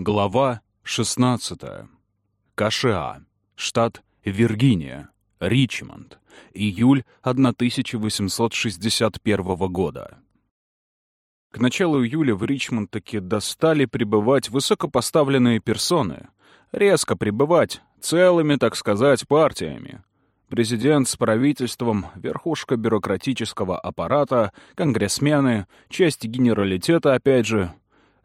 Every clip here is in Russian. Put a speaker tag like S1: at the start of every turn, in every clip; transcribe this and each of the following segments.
S1: Глава 16. КША. Штат Виргиния. Ричмонд. Июль 1861 года. К началу июля в Ричмонд таки достали прибывать высокопоставленные персоны. Резко прибывать, целыми, так сказать, партиями. Президент с правительством, верхушка бюрократического аппарата, конгрессмены, часть генералитета, опять же.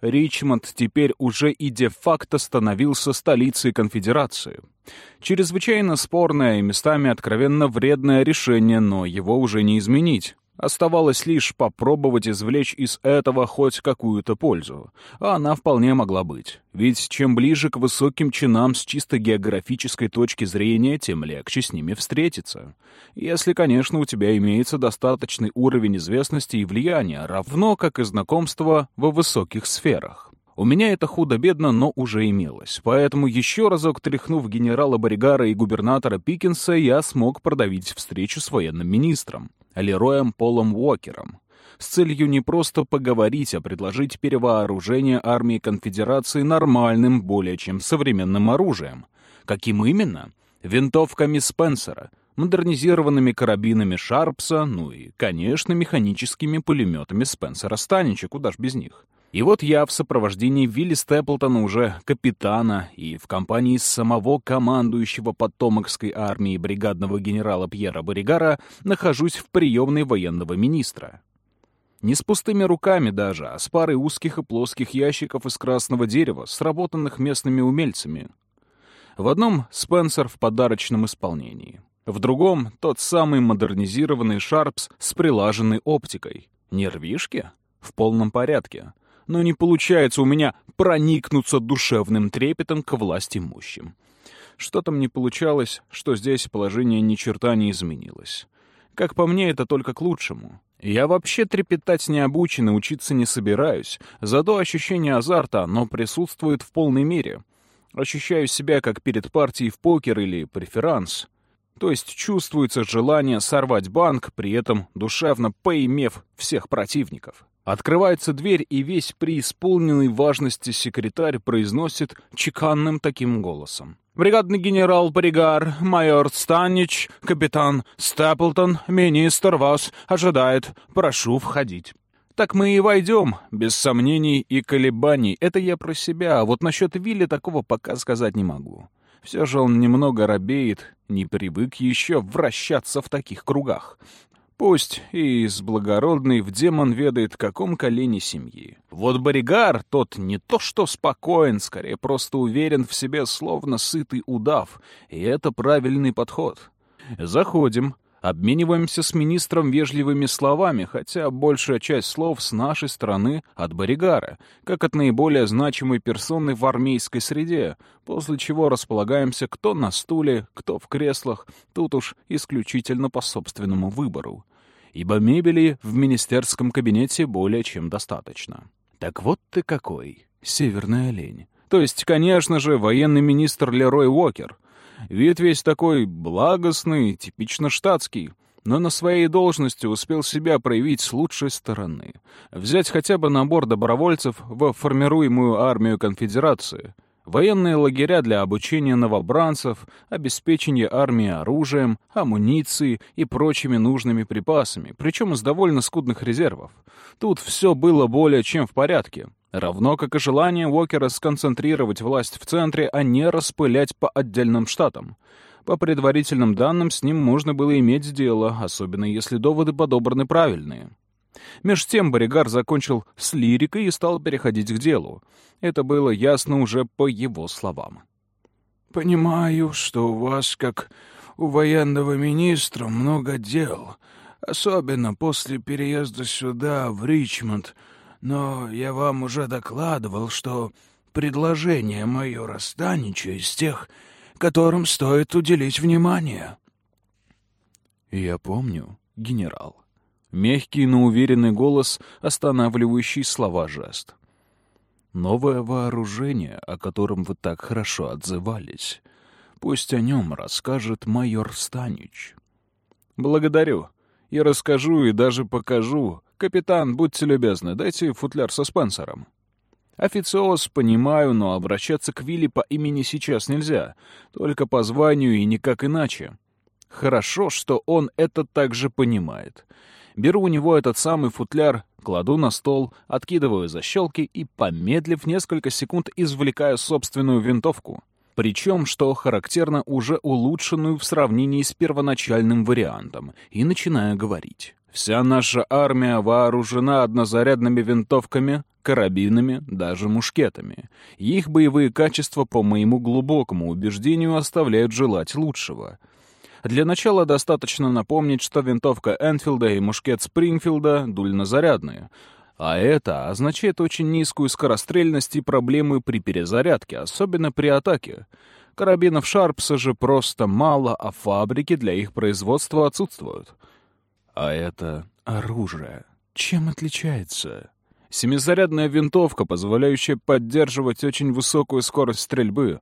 S1: Ричмонд теперь уже и де-факто становился столицей конфедерации. Чрезвычайно спорное и местами откровенно вредное решение, но его уже не изменить. Оставалось лишь попробовать извлечь из этого хоть какую-то пользу. А она вполне могла быть. Ведь чем ближе к высоким чинам с чисто географической точки зрения, тем легче с ними встретиться. Если, конечно, у тебя имеется достаточный уровень известности и влияния, равно как и знакомства во высоких сферах. У меня это худо-бедно, но уже имелось. Поэтому еще разок тряхнув генерала Боригара и губернатора Пикинса, я смог продавить встречу с военным министром. Лероем Полом Уокером, с целью не просто поговорить, а предложить перевооружение армии конфедерации нормальным, более чем современным оружием. Каким именно? Винтовками Спенсера, модернизированными карабинами Шарпса, ну и, конечно, механическими пулеметами Спенсера Станича, куда ж без них. И вот я в сопровождении Вилли Степлтона уже капитана и в компании самого командующего Потомокской армии бригадного генерала Пьера Боригара нахожусь в приемной военного министра. Не с пустыми руками даже, а с парой узких и плоских ящиков из красного дерева, сработанных местными умельцами. В одном — Спенсер в подарочном исполнении. В другом — тот самый модернизированный Шарпс с прилаженной оптикой. Нервишки? В полном порядке но не получается у меня проникнуться душевным трепетом к власти имущим. Что там не получалось, что здесь положение ни черта не изменилось. Как по мне, это только к лучшему. Я вообще трепетать не обучен и учиться не собираюсь, зато ощущение азарта, оно присутствует в полной мере. Ощущаю себя как перед партией в покер или преферанс. То есть чувствуется желание сорвать банк, при этом душевно поимев всех противников. Открывается дверь, и весь преисполненный важности секретарь произносит чеканным таким голосом. «Бригадный генерал Боригар, майор Станич, капитан Степлтон, министр вас ожидает. Прошу входить». Так мы и войдем, без сомнений и колебаний. Это я про себя, а вот насчет Вилли такого пока сказать не могу. Все же он немного робеет, не привык еще вращаться в таких кругах. Пусть и из благородной в демон ведает, каком колене семьи. Вот Боригар, тот не то что спокоен, скорее просто уверен в себе, словно сытый удав, и это правильный подход. Заходим, обмениваемся с министром вежливыми словами, хотя большая часть слов с нашей стороны от Боригара, как от наиболее значимой персоны в армейской среде, после чего располагаемся кто на стуле, кто в креслах, тут уж исключительно по собственному выбору ибо мебели в министерском кабинете более чем достаточно. Так вот ты какой, северная олень. То есть, конечно же, военный министр Лерой Уокер. Вид весь такой благостный, типично штатский, но на своей должности успел себя проявить с лучшей стороны. Взять хотя бы набор добровольцев во формируемую армию конфедерации, военные лагеря для обучения новобранцев, обеспечение армии оружием, амуницией и прочими нужными припасами, причем из довольно скудных резервов. Тут все было более чем в порядке. Равно как и желание Уокера сконцентрировать власть в центре, а не распылять по отдельным штатам. По предварительным данным, с ним можно было иметь дело, особенно если доводы подобраны правильные. Меж тем Боригар закончил с лирикой и стал переходить к делу. Это было ясно уже по его словам. «Понимаю, что у вас, как у военного министра, много дел, особенно после переезда сюда, в Ричмонд, но я вам уже докладывал, что предложение майора Станича из тех, которым стоит уделить внимание». «Я помню, генерал», Мягкий, но уверенный голос, останавливающий слова жест. «Новое вооружение, о котором вы так хорошо отзывались. Пусть о нем расскажет майор Станич». «Благодарю. Я расскажу и даже покажу. Капитан, будьте любезны, дайте футляр со Спенсером». Официоз понимаю, но обращаться к Вилли по имени сейчас нельзя, только по званию и никак иначе. Хорошо, что он это также понимает. Беру у него этот самый футляр, кладу на стол, откидываю защелки и, помедлив несколько секунд, извлекаю собственную винтовку. Причем, что характерно, уже улучшенную в сравнении с первоначальным вариантом, и начинаю говорить. Вся наша армия вооружена однозарядными винтовками, карабинами, даже мушкетами. Их боевые качества, по моему глубокому убеждению, оставляют желать лучшего. Для начала достаточно напомнить, что винтовка Энфилда и мушкет Спрингфилда дульнозарядные, а это означает очень низкую скорострельность и проблемы при перезарядке, особенно при атаке. Карабинов Шарпса же просто мало, а фабрики для их производства отсутствуют. А это оружие. Чем отличается? Семизарядная винтовка, позволяющая поддерживать очень высокую скорость стрельбы.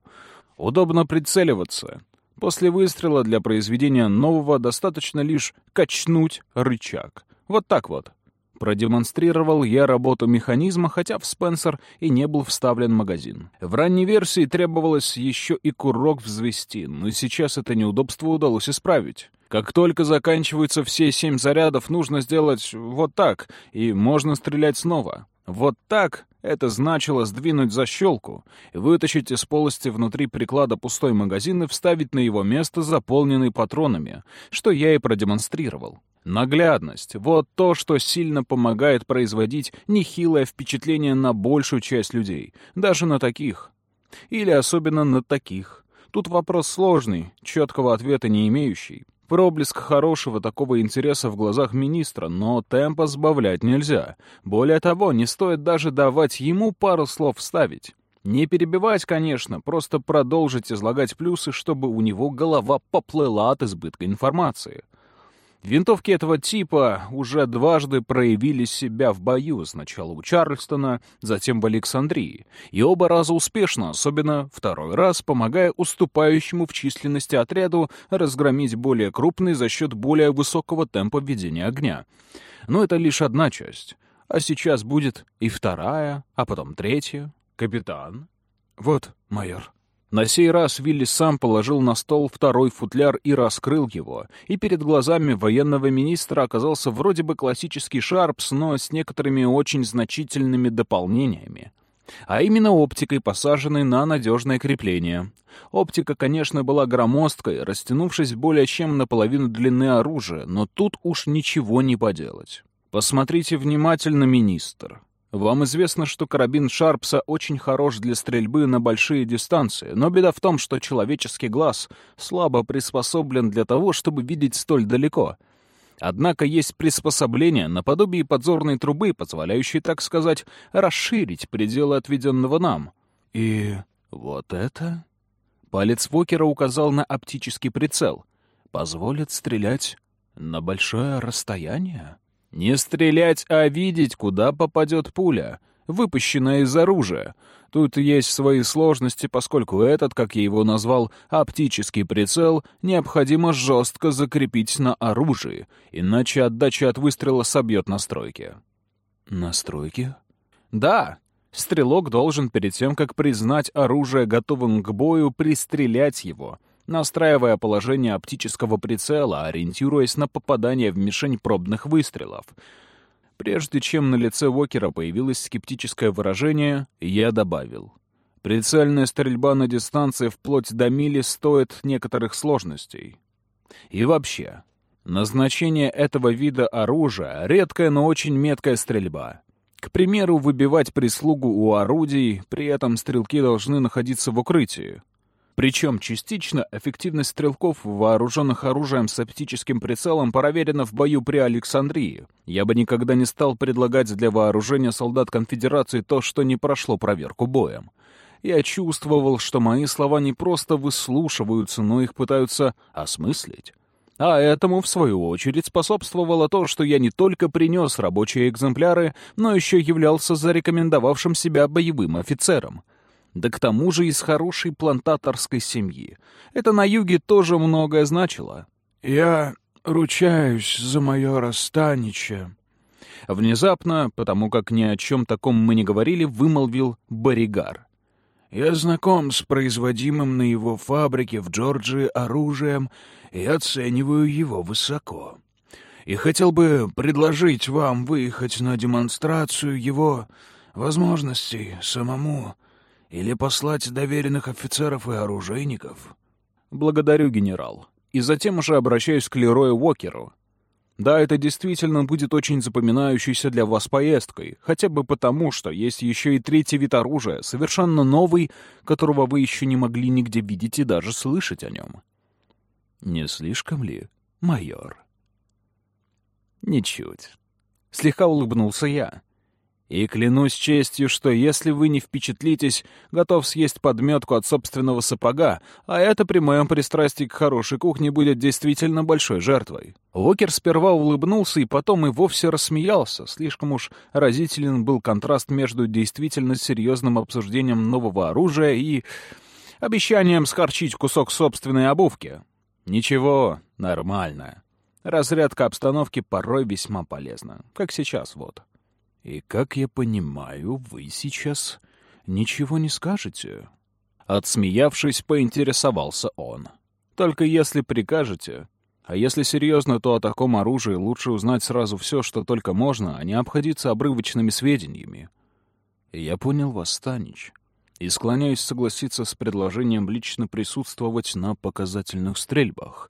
S1: Удобно прицеливаться. После выстрела для произведения нового достаточно лишь качнуть рычаг. Вот так вот. Продемонстрировал я работу механизма, хотя в Спенсер и не был вставлен магазин. В ранней версии требовалось еще и курок взвести, но сейчас это неудобство удалось исправить. Как только заканчиваются все семь зарядов, нужно сделать вот так, и можно стрелять снова. Вот так — это значило сдвинуть защелку, вытащить из полости внутри приклада пустой магазин и вставить на его место заполненный патронами, что я и продемонстрировал. Наглядность — вот то, что сильно помогает производить нехилое впечатление на большую часть людей, даже на таких. Или особенно на таких. Тут вопрос сложный, четкого ответа не имеющий. Проблеск хорошего такого интереса в глазах министра, но темпа сбавлять нельзя. Более того, не стоит даже давать ему пару слов вставить. Не перебивать, конечно, просто продолжить излагать плюсы, чтобы у него голова поплыла от избытка информации. Винтовки этого типа уже дважды проявили себя в бою, сначала у Чарльстона, затем в Александрии, и оба раза успешно, особенно второй раз, помогая уступающему в численности отряду разгромить более крупный за счет более высокого темпа ведения огня. Но это лишь одна часть. А сейчас будет и вторая, а потом третья. Капитан. Вот, майор. На сей раз Вилли сам положил на стол второй футляр и раскрыл его, и перед глазами военного министра оказался вроде бы классический Шарпс, но с некоторыми очень значительными дополнениями. А именно оптикой, посаженной на надежное крепление. Оптика, конечно, была громоздкой, растянувшись более чем наполовину длины оружия, но тут уж ничего не поделать. Посмотрите внимательно, министр. Вам известно, что карабин Шарпса очень хорош для стрельбы на большие дистанции, но беда в том, что человеческий глаз слабо приспособлен для того, чтобы видеть столь далеко. Однако есть приспособления наподобие подзорной трубы, позволяющие, так сказать, расширить пределы отведенного нам. И вот это... Палец Вокера указал на оптический прицел. Позволит стрелять на большое расстояние? Не стрелять, а видеть, куда попадет пуля, выпущенная из оружия. Тут есть свои сложности, поскольку этот, как я его назвал, оптический прицел, необходимо жестко закрепить на оружии, иначе отдача от выстрела собьет настройки. Настройки? Да. Стрелок должен перед тем, как признать оружие готовым к бою, пристрелять его — настраивая положение оптического прицела, ориентируясь на попадание в мишень пробных выстрелов. Прежде чем на лице Уокера появилось скептическое выражение, я добавил. Прицельная стрельба на дистанции вплоть до мили стоит некоторых сложностей. И вообще, назначение этого вида оружия — редкая, но очень меткая стрельба. К примеру, выбивать прислугу у орудий, при этом стрелки должны находиться в укрытии. Причем частично эффективность стрелков, вооруженных оружием с оптическим прицелом, проверена в бою при Александрии. Я бы никогда не стал предлагать для вооружения солдат конфедерации то, что не прошло проверку боем. Я чувствовал, что мои слова не просто выслушиваются, но их пытаются осмыслить. А этому, в свою очередь, способствовало то, что я не только принес рабочие экземпляры, но еще являлся зарекомендовавшим себя боевым офицером — да к тому же из хорошей плантаторской семьи. Это на юге тоже многое значило. «Я ручаюсь за майора Станича», Внезапно, потому как ни о чем таком мы не говорили, вымолвил Боригар.
S2: «Я знаком с производимым на его фабрике в Джорджии оружием и оцениваю его высоко. И хотел бы предложить вам выехать на демонстрацию его возможностей самому или послать доверенных офицеров и оружейников».
S1: «Благодарю, генерал. И затем уже обращаюсь к Лерою Уокеру. Да, это действительно будет очень запоминающейся для вас поездкой, хотя бы потому, что есть еще и третий вид оружия, совершенно новый, которого вы еще не могли нигде видеть и даже слышать о нем. Не слишком ли, майор? Ничуть. Слегка улыбнулся я. И клянусь честью, что если вы не впечатлитесь, готов съесть подметку от собственного сапога, а это при моем пристрастии к хорошей кухне будет действительно большой жертвой. Уокер сперва улыбнулся и потом и вовсе рассмеялся. Слишком уж разителен был контраст между действительно серьезным обсуждением нового оружия и обещанием скорчить кусок собственной обувки. Ничего, нормально. Разрядка обстановки порой весьма полезна, как сейчас вот. «И, как я понимаю, вы сейчас ничего не скажете?» Отсмеявшись, поинтересовался он. «Только если прикажете. А если серьезно, то о таком оружии лучше узнать сразу все, что только можно, а не обходиться обрывочными сведениями». «Я понял вас, Станич, и склоняюсь согласиться с предложением лично присутствовать на показательных стрельбах»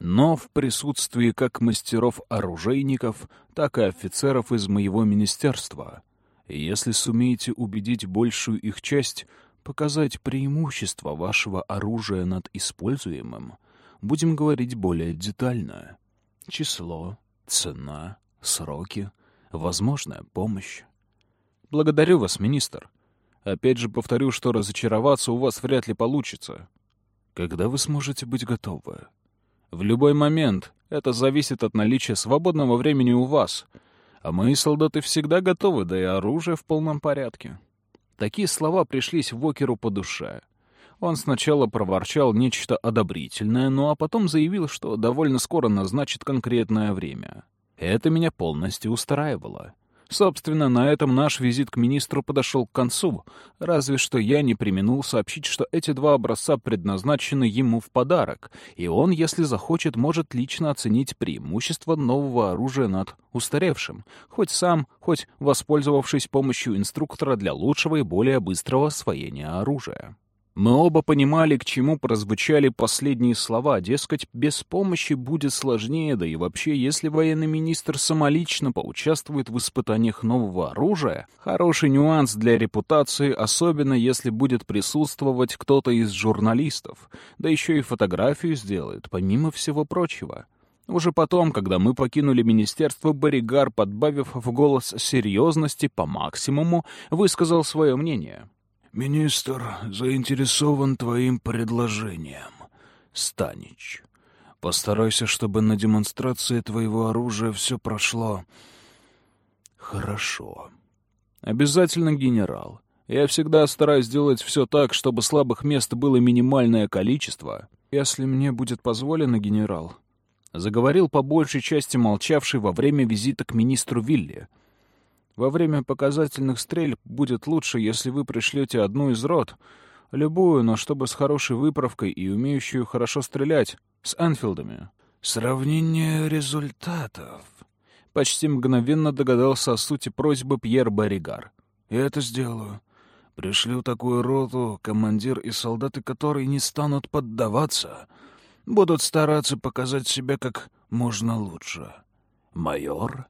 S1: но в присутствии как мастеров-оружейников, так и офицеров из моего министерства. если сумеете убедить большую их часть показать преимущество вашего оружия над используемым, будем говорить более детально. Число, цена, сроки, возможная помощь. Благодарю вас, министр. Опять же повторю, что разочароваться у вас вряд ли получится. Когда вы сможете быть готовы? В любой момент. Это зависит от наличия свободного времени у вас. А мои солдаты всегда готовы, да и оружие в полном порядке. Такие слова пришлись Вокеру по душе. Он сначала проворчал нечто одобрительное, ну а потом заявил, что довольно скоро назначит конкретное время. Это меня полностью устраивало. Собственно, на этом наш визит к министру подошел к концу, разве что я не применул сообщить, что эти два образца предназначены ему в подарок, и он, если захочет, может лично оценить преимущество нового оружия над устаревшим, хоть сам, хоть воспользовавшись помощью инструктора для лучшего и более быстрого освоения оружия. Мы оба понимали, к чему прозвучали последние слова, дескать, без помощи будет сложнее, да и вообще, если военный министр самолично поучаствует в испытаниях нового оружия, хороший нюанс для репутации, особенно если будет присутствовать кто-то из журналистов, да еще и фотографию сделает, помимо всего прочего. Уже потом, когда мы покинули министерство, Боригар, подбавив в голос серьезности по максимуму, высказал свое мнение —
S2: «Министр заинтересован твоим предложением, Станич. Постарайся, чтобы на демонстрации твоего оружия все прошло хорошо».
S1: «Обязательно, генерал. Я всегда стараюсь сделать все так, чтобы слабых мест было минимальное количество. Если мне будет позволено, генерал...» Заговорил по большей части молчавший во время визита к министру Вилли — во время показательных стрельб будет лучше, если вы пришлете одну из рот, любую, но чтобы с хорошей выправкой и умеющую хорошо стрелять, с Энфилдами.
S2: Сравнение результатов.
S1: Почти мгновенно догадался о сути просьбы Пьер Барригар.
S2: Я это сделаю. Пришлю такую роту, командир и солдаты которые не станут поддаваться, будут стараться показать себя как можно лучше. Майор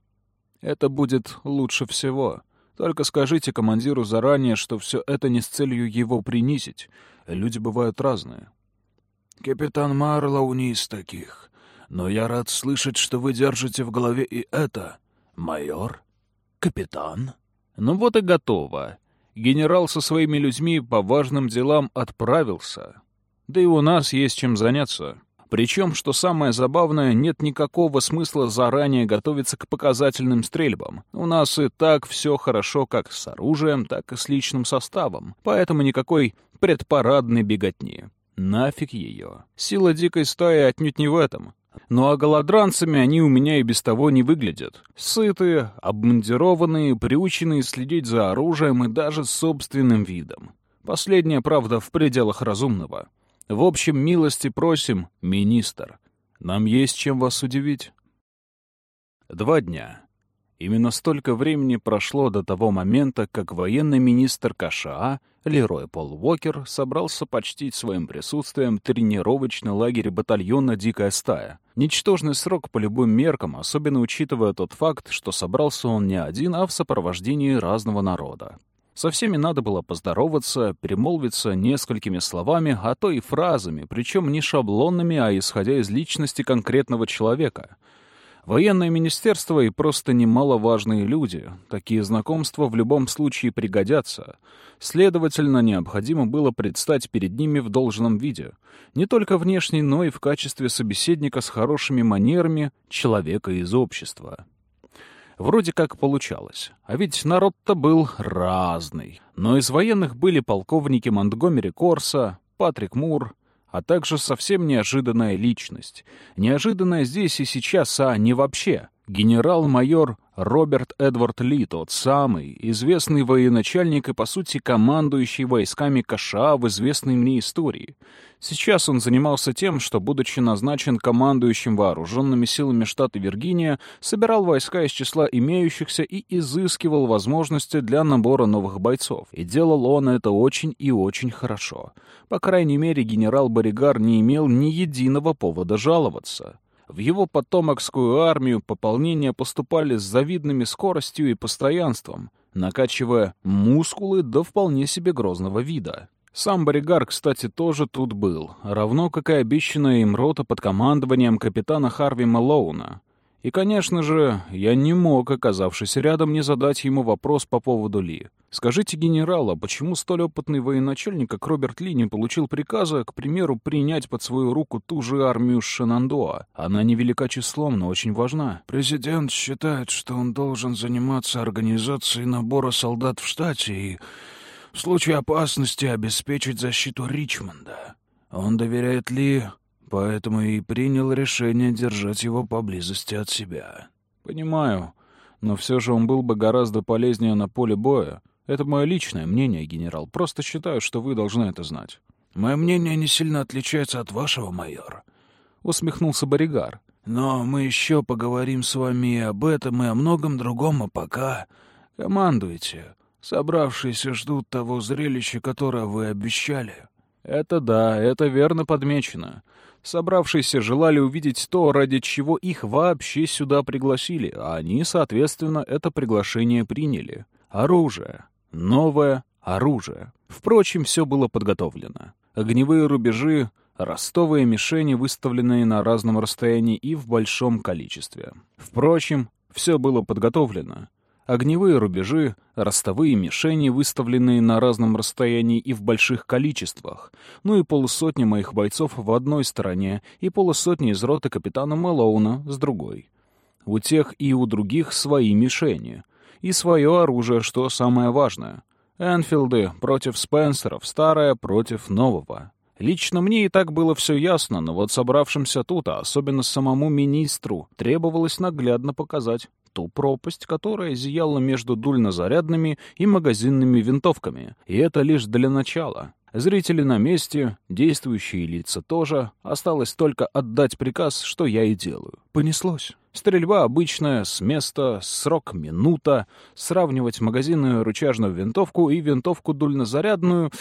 S1: это будет лучше всего. Только скажите командиру заранее, что все это не с целью его принизить. Люди бывают разные.
S2: Капитан Марлоу не из таких. Но я рад слышать, что вы держите в голове и это. Майор? Капитан?
S1: Ну вот и готово. Генерал со своими людьми по важным делам отправился. Да и у нас есть чем заняться. Причем, что самое забавное, нет никакого смысла заранее готовиться к показательным стрельбам. У нас и так все хорошо как с оружием, так и с личным составом. Поэтому никакой предпарадной беготни. Нафиг ее. Сила дикой стаи отнюдь не в этом. Ну а голодранцами они у меня и без того не выглядят. Сытые, обмундированные, приученные следить за оружием и даже собственным видом. Последнее, правда, в пределах разумного. В общем, милости просим, министр. Нам есть чем вас удивить. Два дня. Именно столько времени прошло до того момента, как военный министр КША Лерой Пол Уокер собрался почтить своим присутствием тренировочный лагерь батальона «Дикая стая». Ничтожный срок по любым меркам, особенно учитывая тот факт, что собрался он не один, а в сопровождении разного народа. Со всеми надо было поздороваться, перемолвиться несколькими словами, а то и фразами, причем не шаблонными, а исходя из личности конкретного человека — Военное министерство и просто немаловажные люди. Такие знакомства в любом случае пригодятся. Следовательно, необходимо было предстать перед ними в должном виде. Не только внешне, но и в качестве собеседника с хорошими манерами человека из общества. Вроде как получалось. А ведь народ-то был разный. Но из военных были полковники Монтгомери Корса, Патрик Мур, а также совсем неожиданная личность. Неожиданная здесь и сейчас, а не вообще. Генерал-майор Роберт Эдвард Ли, тот самый, известный военачальник и, по сути, командующий войсками КША в известной мне истории. Сейчас он занимался тем, что, будучи назначен командующим вооруженными силами штата Виргиния, собирал войска из числа имеющихся и изыскивал возможности для набора новых бойцов. И делал он это очень и очень хорошо. По крайней мере, генерал Боригар не имел ни единого повода жаловаться. В его потомокскую армию пополнения поступали с завидными скоростью и постоянством, накачивая мускулы до вполне себе грозного вида. Сам Боригар, кстати, тоже тут был, равно как и обещанная им рота под командованием капитана Харви Малоуна. И, конечно же, я не мог, оказавшись рядом, не задать ему вопрос по поводу Ли. Скажите, генерал, а почему столь опытный военачальник, как Роберт Ли, не получил приказа, к примеру, принять под свою руку ту же армию Шенандоа? Она невелика числом, но очень важна.
S2: Президент считает, что он должен заниматься организацией набора солдат в штате и в случае опасности обеспечить защиту Ричмонда. Он доверяет Ли поэтому и принял решение держать его поблизости от себя.
S1: Понимаю, но все же он был бы гораздо полезнее на поле боя. Это мое личное мнение, генерал. Просто считаю, что вы должны это знать.
S2: Мое мнение не сильно отличается от вашего, майор.
S1: Усмехнулся Боригар.
S2: Но мы еще поговорим с вами и об этом, и о многом другом, а пока командуйте. Собравшиеся ждут того зрелища, которое вы обещали.
S1: Это да, это верно подмечено. Собравшиеся желали увидеть то, ради чего их вообще сюда пригласили, а они, соответственно, это приглашение приняли. Оружие. Новое оружие. Впрочем, все было подготовлено. Огневые рубежи, ростовые мишени, выставленные на разном расстоянии и в большом количестве. Впрочем, все было подготовлено огневые рубежи, ростовые мишени, выставленные на разном расстоянии и в больших количествах, ну и полусотни моих бойцов в одной стороне и полусотни из роты капитана Мэлоуна с другой. У тех и у других свои мишени. И свое оружие, что самое важное. Энфилды против Спенсеров, старое против нового. Лично мне и так было все ясно, но вот собравшимся тут, а особенно самому министру, требовалось наглядно показать, ту пропасть, которая зияла между дульнозарядными и магазинными винтовками. И это лишь для начала. Зрители на месте, действующие лица тоже. Осталось только отдать приказ, что я и делаю. Понеслось. Стрельба обычная, с места, срок минута. Сравнивать магазинную рычажную винтовку и винтовку дульнозарядную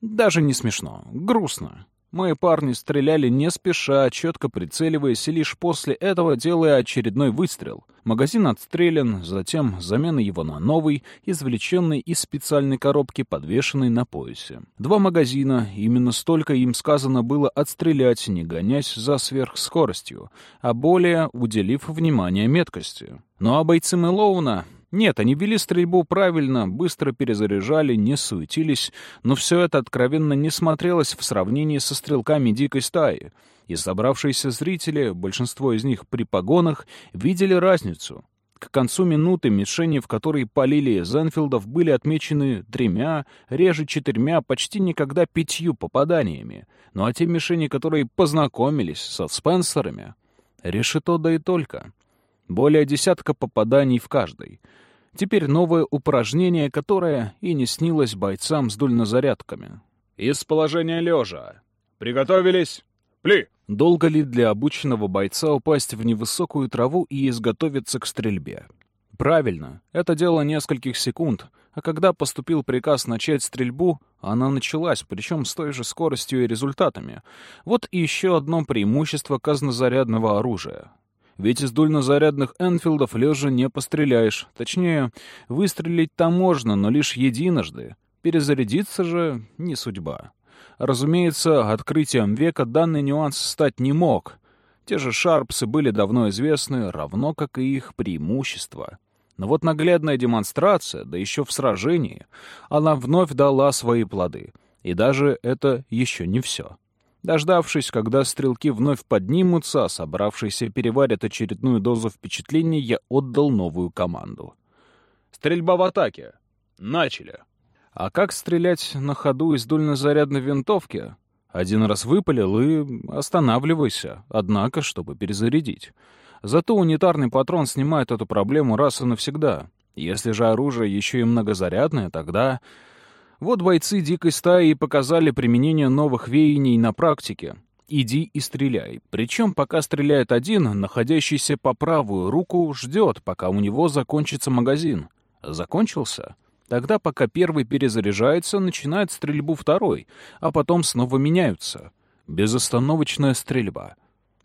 S1: даже не смешно. Грустно. Мои парни стреляли не спеша, четко прицеливаясь, и лишь после этого делая очередной выстрел. Магазин отстрелян, затем замена его на новый, извлеченный из специальной коробки, подвешенной на поясе. Два магазина, именно столько им сказано было отстрелять, не гонясь за сверхскоростью, а более уделив внимание меткости. Ну а бойцы Мэлоуна нет, они вели стрельбу правильно, быстро перезаряжали, не суетились, но все это откровенно не смотрелось в сравнении со стрелками дикой стаи. И собравшиеся зрители, большинство из них при погонах, видели разницу. К концу минуты мишени, в которой полили из Энфилдов, были отмечены тремя, реже четырьмя, почти никогда пятью попаданиями. Ну а те мишени, которые познакомились со Спенсерами, Решето да и только. Более десятка попаданий в каждой. Теперь новое упражнение, которое и не снилось бойцам с дульнозарядками. «Из положения лежа. Приготовились. Пли!» Долго ли для обученного бойца упасть в невысокую траву и изготовиться к стрельбе? Правильно, это дело нескольких секунд, а когда поступил приказ начать стрельбу, она началась, причем с той же скоростью и результатами. Вот и еще одно преимущество казнозарядного оружия. Ведь из дульнозарядных Энфилдов лежа не постреляешь. Точнее, выстрелить-то можно, но лишь единожды. Перезарядиться же не судьба. Разумеется, открытием века данный нюанс стать не мог. Те же шарпсы были давно известны, равно как и их преимущества. Но вот наглядная демонстрация, да еще в сражении, она вновь дала свои плоды. И даже это еще не все. Дождавшись, когда стрелки вновь поднимутся, а собравшиеся переварят очередную дозу впечатлений, я отдал новую команду. «Стрельба в атаке! Начали!» А как стрелять на ходу из дульнозарядной винтовки? Один раз выпалил и останавливайся, однако, чтобы перезарядить. Зато унитарный патрон снимает эту проблему раз и навсегда. Если же оружие еще и многозарядное, тогда... Вот бойцы дикой стаи показали применение новых веяний на практике. Иди и стреляй. Причем, пока стреляет один, находящийся по правую руку ждет, пока у него закончится магазин. Закончился? Тогда, пока первый перезаряжается, начинает стрельбу второй, а потом снова меняются. Безостановочная стрельба.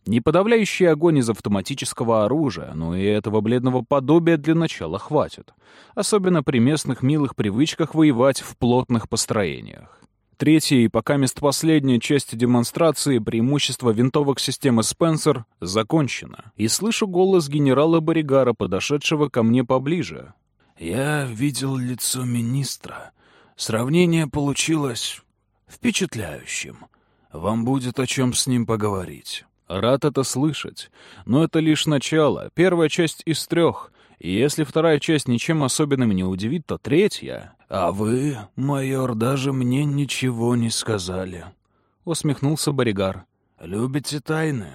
S1: Не подавляющий огонь из автоматического оружия, но и этого бледного подобия для начала хватит. Особенно при местных милых привычках воевать в плотных построениях. Третья и пока мест последняя часть демонстрации преимущества винтовок системы Спенсер закончена. И слышу голос генерала Боригара, подошедшего ко мне поближе.
S2: «Я видел лицо министра. Сравнение получилось впечатляющим. Вам будет о чем с ним поговорить».
S1: Рад это слышать. Но это лишь начало, первая часть из трех. И если вторая часть ничем особенным не удивит, то третья...
S2: «А вы, майор, даже мне ничего не сказали», — усмехнулся Боригар. «Любите тайны?»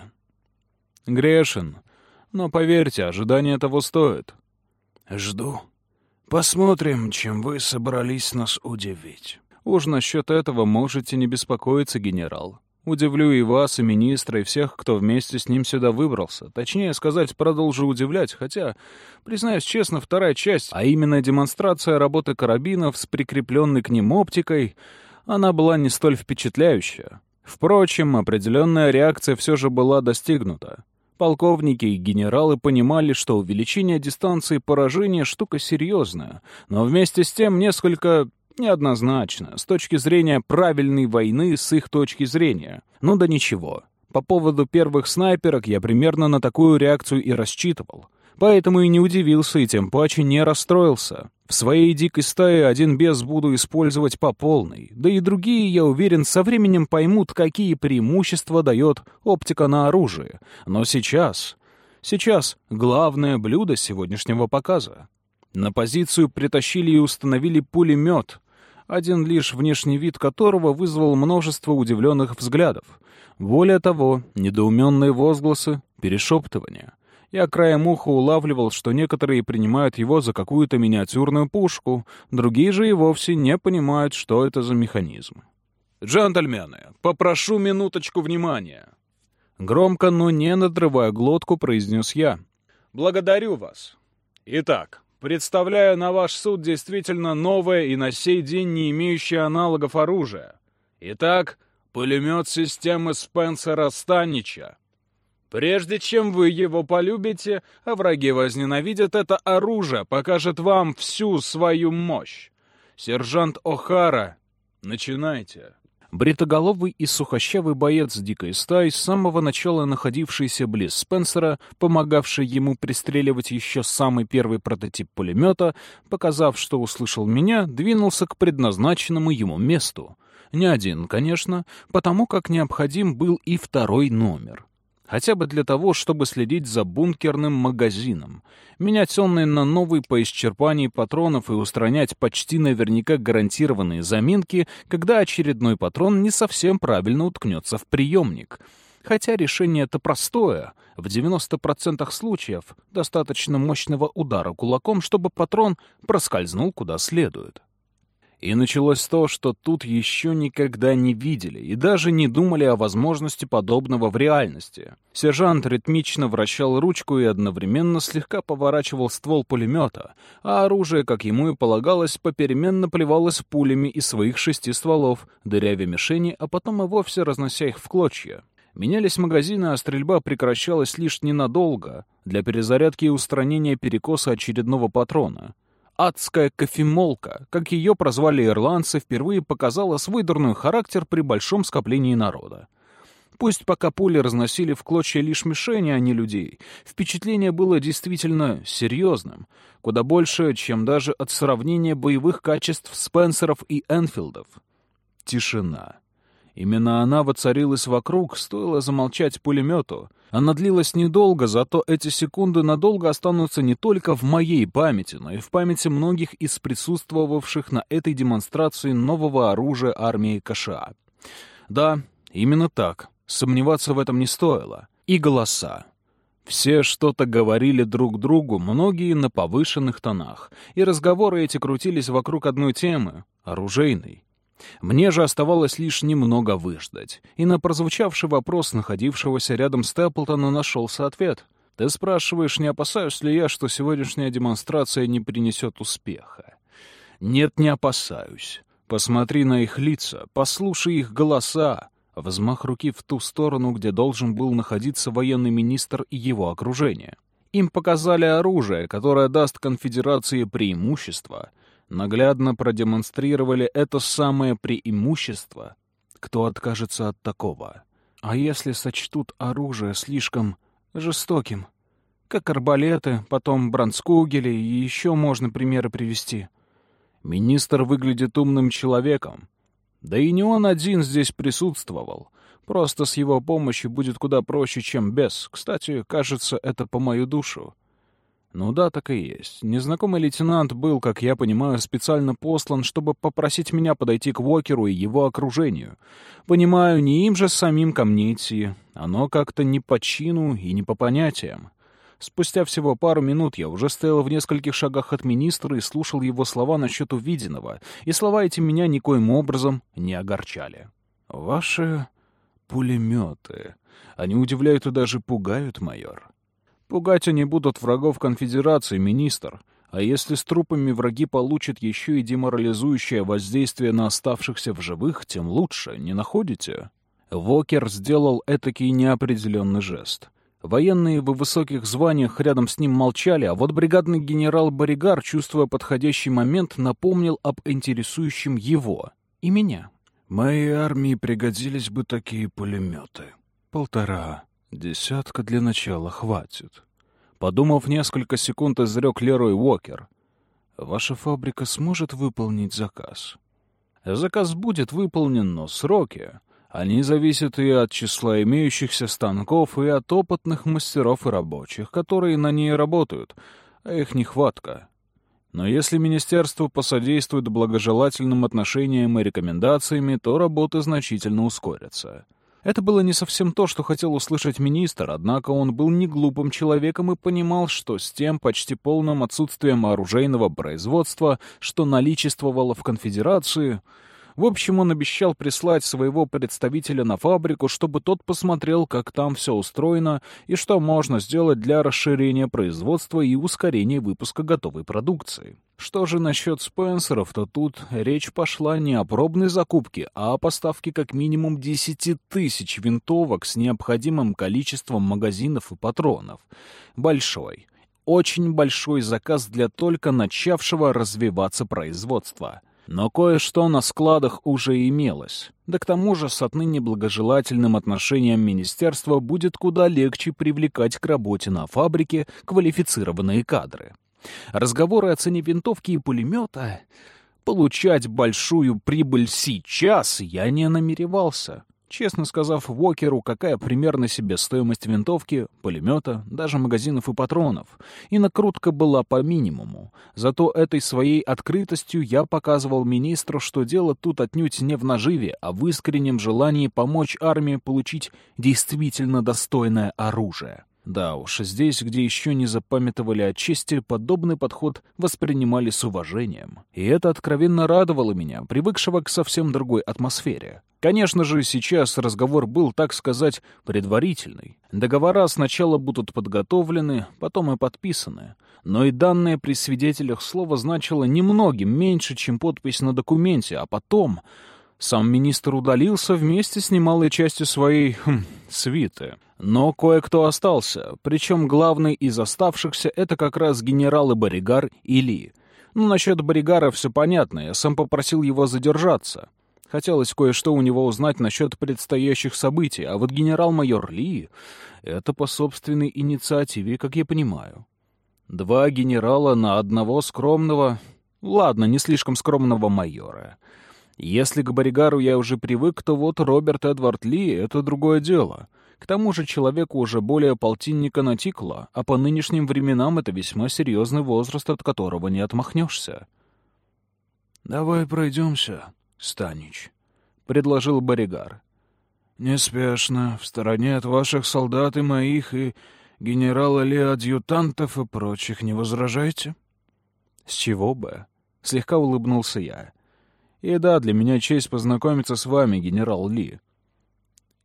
S1: «Грешен. Но поверьте, ожидание того стоит».
S2: «Жду. Посмотрим, чем вы собрались нас удивить».
S1: «Уж насчет этого можете не беспокоиться, генерал. Удивлю и вас, и министра, и всех, кто вместе с ним сюда выбрался. Точнее сказать, продолжу удивлять, хотя, признаюсь честно, вторая часть, а именно демонстрация работы карабинов с прикрепленной к ним оптикой, она была не столь впечатляющая. Впрочем, определенная реакция все же была достигнута. Полковники и генералы понимали, что увеличение дистанции поражения — штука серьезная, но вместе с тем несколько Неоднозначно, с точки зрения правильной войны, с их точки зрения. Ну да ничего. По поводу первых снайперок я примерно на такую реакцию и рассчитывал. Поэтому и не удивился, и тем паче не расстроился. В своей дикой стае один без буду использовать по полной. Да и другие, я уверен, со временем поймут, какие преимущества дает оптика на оружие. Но сейчас... Сейчас главное блюдо сегодняшнего показа. На позицию притащили и установили пулемет, один лишь внешний вид которого вызвал множество удивленных взглядов. Более того, недоуменные возгласы, перешептывания. Я краем уха улавливал, что некоторые принимают его за какую-то миниатюрную пушку, другие же и вовсе не понимают, что это за механизм. «Джентльмены, попрошу минуточку внимания!» Громко, но не надрывая глотку, произнес я. «Благодарю вас. Итак, Представляю на ваш суд действительно новое и на сей день не имеющее аналогов оружие. Итак, пулемет системы Спенсера Станича. Прежде чем вы его полюбите, а враги возненавидят это оружие, покажет вам всю свою мощь. Сержант О'Хара, начинайте. Бритоголовый и сухощавый боец дикой стаи, с самого начала находившийся близ Спенсера, помогавший ему пристреливать еще самый первый прототип пулемета, показав, что услышал меня, двинулся к предназначенному ему месту. Не один, конечно, потому как необходим был и второй номер. Хотя бы для того, чтобы следить за бункерным магазином, менять онный на новый по исчерпании патронов и устранять почти наверняка гарантированные заминки, когда очередной патрон не совсем правильно уткнется в приемник. Хотя решение это простое. В 90% случаев достаточно мощного удара кулаком, чтобы патрон проскользнул куда следует. И началось то, что тут еще никогда не видели и даже не думали о возможности подобного в реальности. Сержант ритмично вращал ручку и одновременно слегка поворачивал ствол пулемета, а оружие, как ему и полагалось, попеременно плевалось пулями из своих шести стволов, дырявя мишени, а потом и вовсе разнося их в клочья. Менялись магазины, а стрельба прекращалась лишь ненадолго, для перезарядки и устранения перекоса очередного патрона — адская кофемолка, как ее прозвали ирландцы, впервые показала свой дурной характер при большом скоплении народа. Пусть пока пули разносили в клочья лишь мишени, а не людей, впечатление было действительно серьезным, куда больше, чем даже от сравнения боевых качеств Спенсеров и Энфилдов. Тишина. Именно она воцарилась вокруг, стоило замолчать пулемету. Она длилась недолго, зато эти секунды надолго останутся не только в моей памяти, но и в памяти многих из присутствовавших на этой демонстрации нового оружия армии КША. Да, именно так. Сомневаться в этом не стоило. И голоса. Все что-то говорили друг другу, многие на повышенных тонах, и разговоры эти крутились вокруг одной темы — оружейной. Мне же оставалось лишь немного выждать, и на прозвучавший вопрос находившегося рядом Степлтона нашелся ответ. «Ты спрашиваешь, не опасаюсь ли я, что сегодняшняя демонстрация не принесет успеха?» «Нет, не опасаюсь. Посмотри на их лица, послушай их голоса». Взмах руки в ту сторону, где должен был находиться военный министр и его окружение. Им показали оружие, которое даст конфедерации преимущество, наглядно продемонстрировали это самое преимущество, кто откажется от такого. А если сочтут оружие слишком жестоким? Как арбалеты, потом бранскугели и еще можно примеры привести. Министр выглядит умным человеком. Да и не он один здесь присутствовал. Просто с его помощью будет куда проще, чем без. Кстати, кажется, это по мою душу. Ну да, так и есть. Незнакомый лейтенант был, как я понимаю, специально послан, чтобы попросить меня подойти к Уокеру и его окружению. Понимаю, не им же самим ко мне идти. Оно как-то не по чину и не по понятиям. Спустя всего пару минут я уже стоял в нескольких шагах от министра и слушал его слова насчет увиденного, и слова эти меня никоим образом не огорчали. «Ваши пулеметы. Они удивляют и даже пугают, майор. Пугать они будут врагов конфедерации, министр. А если с трупами враги получат еще и деморализующее воздействие на оставшихся в живых, тем лучше, не находите? Вокер сделал этакий неопределенный жест. Военные в высоких званиях рядом с ним молчали, а вот бригадный генерал Боригар, чувствуя подходящий момент, напомнил об интересующем его и меня. «Моей армии пригодились бы такие пулеметы. Полтора Десятка для начала хватит. Подумав несколько секунд, изрек Лерой Уокер. Ваша фабрика сможет выполнить заказ? Заказ будет выполнен, но сроки. Они зависят и от числа имеющихся станков, и от опытных мастеров и рабочих, которые на ней работают, а их нехватка. Но если министерство посодействует благожелательным отношениям и рекомендациями, то работы значительно ускорятся. Это было не совсем то, что хотел услышать министр, однако он был не глупым человеком и понимал, что с тем почти полным отсутствием оружейного производства, что наличествовало в конфедерации, в общем, он обещал прислать своего представителя на фабрику, чтобы тот посмотрел, как там все устроено и что можно сделать для расширения производства и ускорения выпуска готовой продукции. Что же насчет Спенсеров, то тут речь пошла не о пробной закупке, а о поставке как минимум 10 тысяч винтовок с необходимым количеством магазинов и патронов. Большой, очень большой заказ для только начавшего развиваться производства. Но кое-что на складах уже имелось. Да к тому же с отныне благожелательным отношением министерства будет куда легче привлекать к работе на фабрике квалифицированные кадры. Разговоры о цене винтовки и пулемета... Получать большую прибыль сейчас я не намеревался. Честно сказав Уокеру, какая примерно себе стоимость винтовки, пулемета, даже магазинов и патронов, и накрутка была по минимуму. Зато этой своей открытостью я показывал министру, что дело тут отнюдь не в наживе, а в искреннем желании помочь армии получить действительно достойное оружие. Да уж, здесь, где еще не запамятовали о чести, подобный подход воспринимали с уважением. И это откровенно радовало меня, привыкшего к совсем другой атмосфере. Конечно же, сейчас разговор был, так сказать, предварительный. Договора сначала будут подготовлены, потом и подписаны. Но и данное при свидетелях слово значило немногим меньше, чем подпись на документе, а потом... Сам министр удалился вместе с немалой частью своей хм, свиты. Но кое-кто остался, причем главный из оставшихся — это как раз генералы Боригар и Ли. Ну, насчет Боригара все понятно, я сам попросил его задержаться. Хотелось кое-что у него узнать насчет предстоящих событий, а вот генерал-майор Ли — это по собственной инициативе, как я понимаю. Два генерала на одного скромного... Ладно, не слишком скромного майора — если к Боригару я уже привык, то вот Роберт Эдвард Ли — это другое дело. К тому же человеку уже более полтинника натикло, а по нынешним временам это весьма серьезный возраст, от которого не отмахнешься.
S2: «Давай пройдемся, Станич», —
S1: предложил Боригар.
S2: «Неспешно, в стороне от ваших солдат и моих, и генерала Ли-адъютантов и прочих, не возражайте?»
S1: «С чего бы?» — слегка улыбнулся я. И да, для меня честь познакомиться с вами, генерал Ли.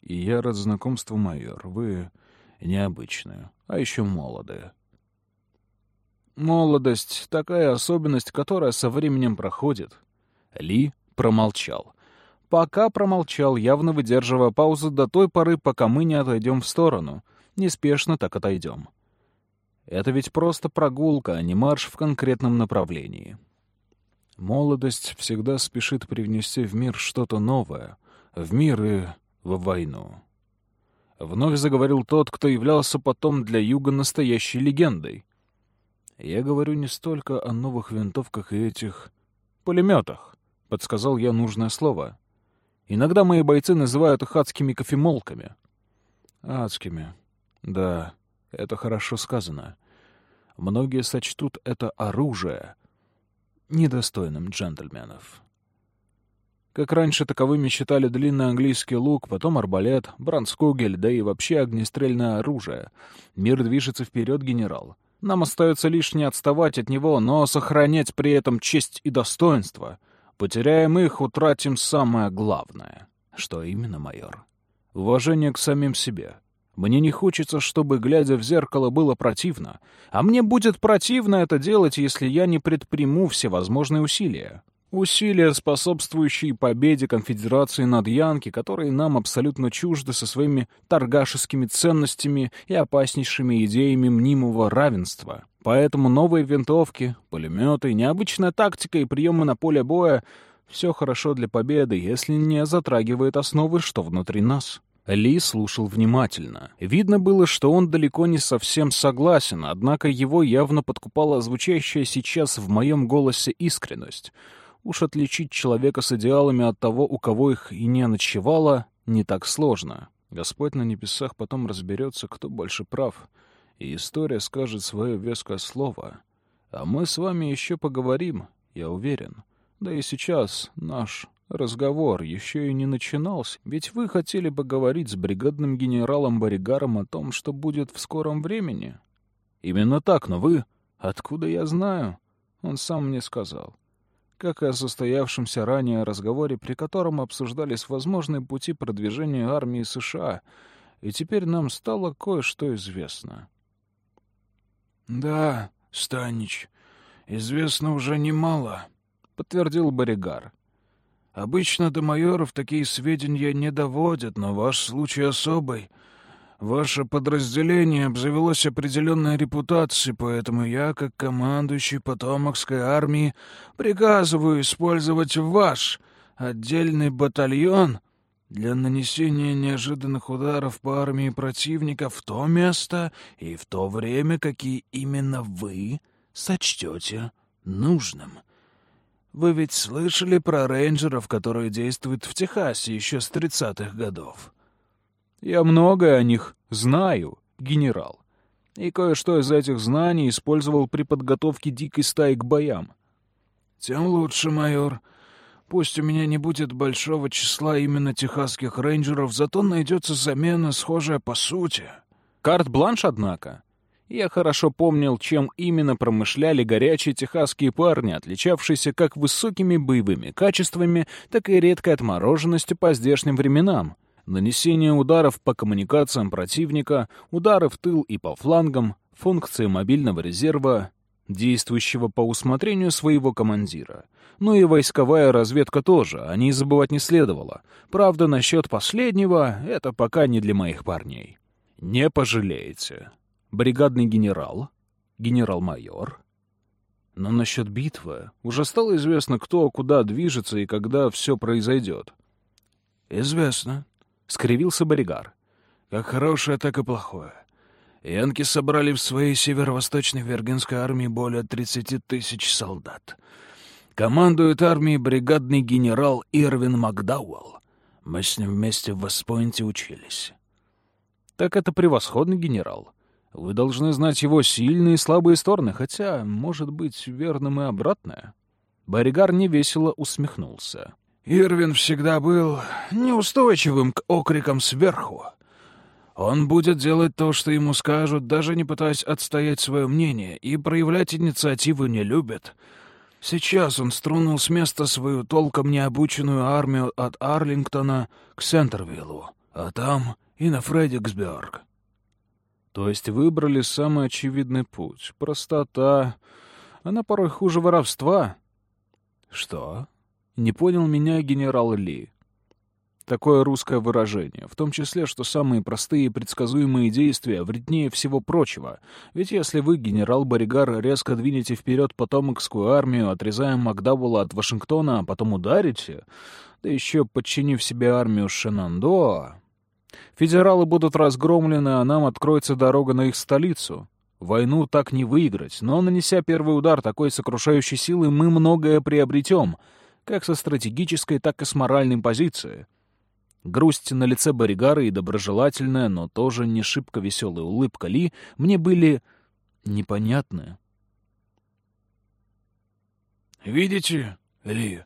S1: И я рад знакомству, майор. Вы необычные, а еще молодые. Молодость — такая особенность, которая со временем проходит. Ли промолчал. Пока промолчал, явно выдерживая паузу до той поры, пока мы не отойдем в сторону. Неспешно так отойдем. Это ведь просто прогулка, а не марш в конкретном направлении. Молодость всегда спешит привнести в мир что-то новое, в мир и в войну. Вновь заговорил тот, кто являлся потом для Юга настоящей легендой. Я говорю не столько о новых винтовках и этих пулеметах, подсказал я нужное слово. Иногда мои бойцы называют их адскими кофемолками. Адскими. Да, это хорошо сказано. Многие сочтут это оружие — недостойным джентльменов. Как раньше таковыми считали длинный английский лук, потом арбалет, бранскугель, да и вообще огнестрельное оружие. Мир движется вперед, генерал. Нам остается лишь не отставать от него, но сохранять при этом честь и достоинство. Потеряем их, утратим самое главное. Что именно, майор? Уважение к самим себе. Мне не хочется, чтобы, глядя в зеркало, было противно. А мне будет противно это делать, если я не предприму всевозможные усилия. Усилия, способствующие победе конфедерации над Янки, которые нам абсолютно чужды со своими торгашескими ценностями и опаснейшими идеями мнимого равенства. Поэтому новые винтовки, пулеметы, необычная тактика и приемы на поле боя — все хорошо для победы, если не затрагивает основы, что внутри нас. Ли слушал внимательно. Видно было, что он далеко не совсем согласен, однако его явно подкупала звучащая сейчас в моем голосе искренность. Уж отличить человека с идеалами от того, у кого их и не ночевало, не так сложно. Господь на небесах потом разберется, кто больше прав, и история скажет свое веское слово. А мы с вами еще поговорим, я уверен. Да и сейчас наш Разговор еще и не начинался, ведь вы хотели поговорить с бригадным генералом Боригаром о том, что будет в скором времени. Именно так, но вы... Откуда я знаю? Он сам мне сказал. Как и о состоявшемся ранее разговоре, при котором обсуждались возможные пути продвижения армии США, и теперь нам стало кое-что известно.
S2: — Да, Станич, известно уже немало, — подтвердил Боригар. Обычно до майоров такие сведения не доводят, но ваш случай особый. Ваше подразделение обзавелось определенной репутацией, поэтому я, как командующий потомокской армии, приказываю использовать ваш отдельный батальон для нанесения неожиданных ударов по армии противника в то место и в то время, какие именно вы сочтете нужным. Вы ведь слышали про рейнджеров, которые действуют в Техасе еще с тридцатых годов?
S1: Я многое о них знаю, генерал. И кое-что из этих знаний использовал при подготовке дикой стаи к боям.
S2: Тем лучше, майор. Пусть у меня не будет большого числа именно техасских рейнджеров, зато найдется замена, схожая по сути.
S1: Карт-бланш, однако. Я хорошо помнил, чем именно промышляли горячие техасские парни, отличавшиеся как высокими боевыми качествами, так и редкой отмороженностью по здешним временам. Нанесение ударов по коммуникациям противника, удары в тыл и по флангам, функции мобильного резерва, действующего по усмотрению своего командира. Ну и войсковая разведка тоже, о ней забывать не следовало. Правда, насчет последнего — это пока не для моих парней. Не пожалеете. Бригадный генерал, генерал-майор. Но насчет битвы уже стало известно, кто куда движется и когда все произойдет.
S2: «Известно», — скривился Боригар. «Как хорошее, так и плохое. Янки собрали в своей северо-восточной вергенской армии более 30 тысяч солдат. Командует армией бригадный генерал Ирвин Макдауэлл. Мы с ним вместе в Вестпойнте учились.
S1: Так это превосходный генерал. Вы должны знать его сильные и слабые стороны, хотя, может быть, верным и обратное. Боригар невесело усмехнулся.
S2: Ирвин всегда был неустойчивым к окрикам сверху. Он будет делать то, что ему скажут, даже не пытаясь отстоять свое мнение, и проявлять инициативу не любит. Сейчас он струнул с места свою толком необученную армию от Арлингтона к Сентервиллу, а там и на Фреддиксберг.
S1: То есть выбрали самый очевидный путь. Простота. Она порой хуже воровства. Что? Не понял меня генерал Ли. Такое русское выражение, в том числе, что самые простые и предсказуемые действия вреднее всего прочего. Ведь если вы, генерал Боригар, резко двинете вперед потомокскую армию, отрезая Макдавула от Вашингтона, а потом ударите, да еще подчинив себе армию Шенандоа, федералы будут разгромлены, а нам откроется дорога на их столицу. Войну так не выиграть, но, нанеся первый удар такой сокрушающей силы, мы многое приобретем, как со стратегической, так и с моральной позиции. Грусть на лице Боригара и доброжелательная, но тоже не шибко веселая улыбка Ли мне были непонятны.
S2: «Видите, Ли,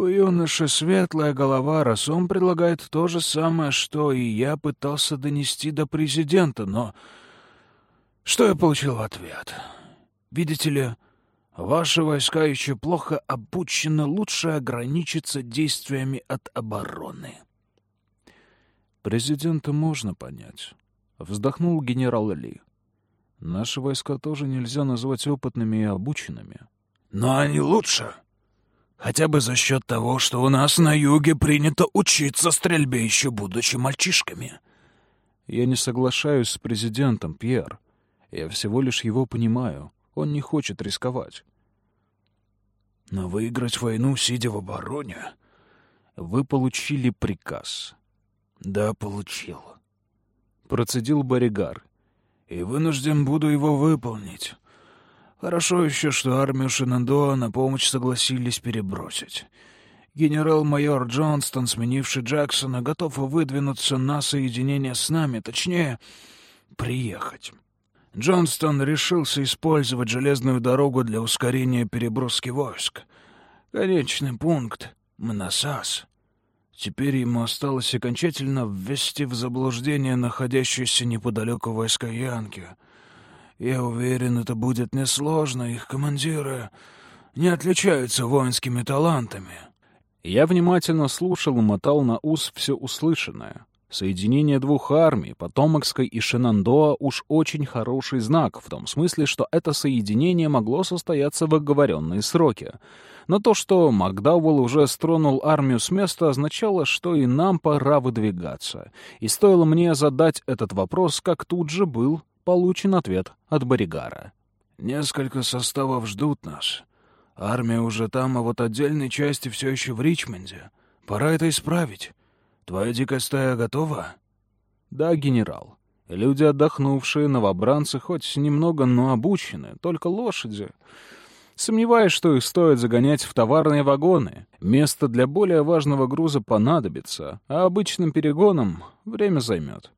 S2: у юноши светлая голова, раз он предлагает то же самое, что и я пытался донести до президента, но что я получил в ответ? Видите ли, ваши войска еще плохо обучены, лучше ограничиться действиями от обороны».
S1: Президента можно понять. Вздохнул генерал Ли. Наши войска тоже нельзя назвать опытными и обученными.
S2: Но они лучше. Хотя бы за счет того, что у нас на юге принято учиться стрельбе, еще будучи мальчишками.
S1: Я не соглашаюсь с президентом, Пьер. Я всего лишь его понимаю. Он не хочет рисковать.
S2: Но выиграть войну, сидя в обороне...
S1: Вы получили приказ.
S2: «Да, получил», —
S1: процедил Боригар.
S2: «И вынужден буду его выполнить. Хорошо еще, что армию Шинандоа на помощь согласились перебросить. Генерал-майор Джонстон, сменивший Джексона, готов выдвинуться на соединение с нами, точнее, приехать». Джонстон решился использовать железную дорогу для ускорения переброски войск. Конечный пункт — Мнасас. Теперь ему осталось окончательно ввести в заблуждение находящиеся неподалеку войска Янки. Я уверен, это будет несложно, их командиры не отличаются воинскими талантами.
S1: Я внимательно слушал и мотал на ус все услышанное. Соединение двух армий, Потомокской и Шинандоа, уж очень хороший знак, в том смысле, что это соединение могло состояться в оговоренные сроки. Но то, что Макдауэлл уже стронул армию с места, означало, что и нам пора выдвигаться. И стоило мне задать этот вопрос, как тут же был получен ответ от Боригара.
S2: «Несколько составов ждут нас. Армия уже там, а вот отдельные части все еще в Ричмонде. Пора это исправить». Твоя дикая стая готова?
S1: Да, генерал. Люди отдохнувшие, новобранцы, хоть немного, но обучены, только лошади. Сомневаюсь, что их стоит загонять в товарные вагоны. Место для более важного груза понадобится, а обычным перегоном время займет.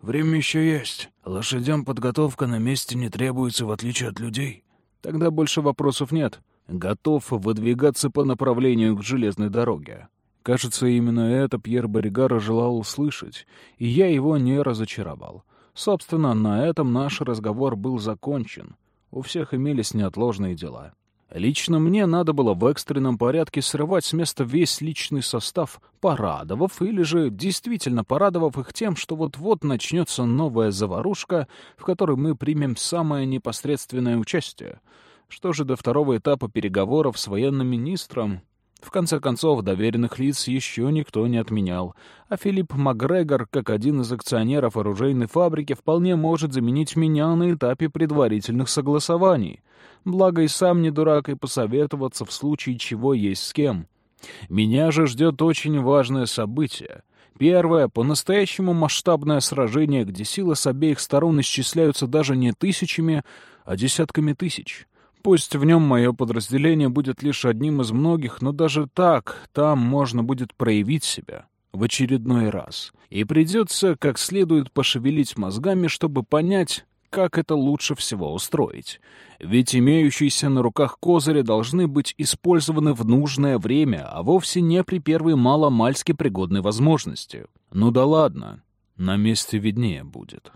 S2: Время еще есть. Лошадям подготовка на месте не требуется, в отличие от людей.
S1: Тогда больше вопросов нет. Готов выдвигаться по направлению к железной дороге. Кажется, именно это Пьер Боригара желал услышать, и я его не разочаровал. Собственно, на этом наш разговор был закончен. У всех имелись неотложные дела. Лично мне надо было в экстренном порядке срывать с места весь личный состав, порадовав или же действительно порадовав их тем, что вот-вот начнется новая заварушка, в которой мы примем самое непосредственное участие. Что же до второго этапа переговоров с военным министром, в конце концов, доверенных лиц еще никто не отменял, а Филипп Макгрегор, как один из акционеров оружейной фабрики, вполне может заменить меня на этапе предварительных согласований. Благо и сам не дурак и посоветоваться в случае чего есть с кем. Меня же ждет очень важное событие. Первое — по-настоящему масштабное сражение, где силы с обеих сторон исчисляются даже не тысячами, а десятками тысяч. Пусть в нем мое подразделение будет лишь одним из многих, но даже так там можно будет проявить себя в очередной раз. И придется как следует пошевелить мозгами, чтобы понять, как это лучше всего устроить. Ведь имеющиеся на руках козыри должны быть использованы в нужное время, а вовсе не при первой маломальски пригодной возможности. Ну да ладно, на месте виднее будет.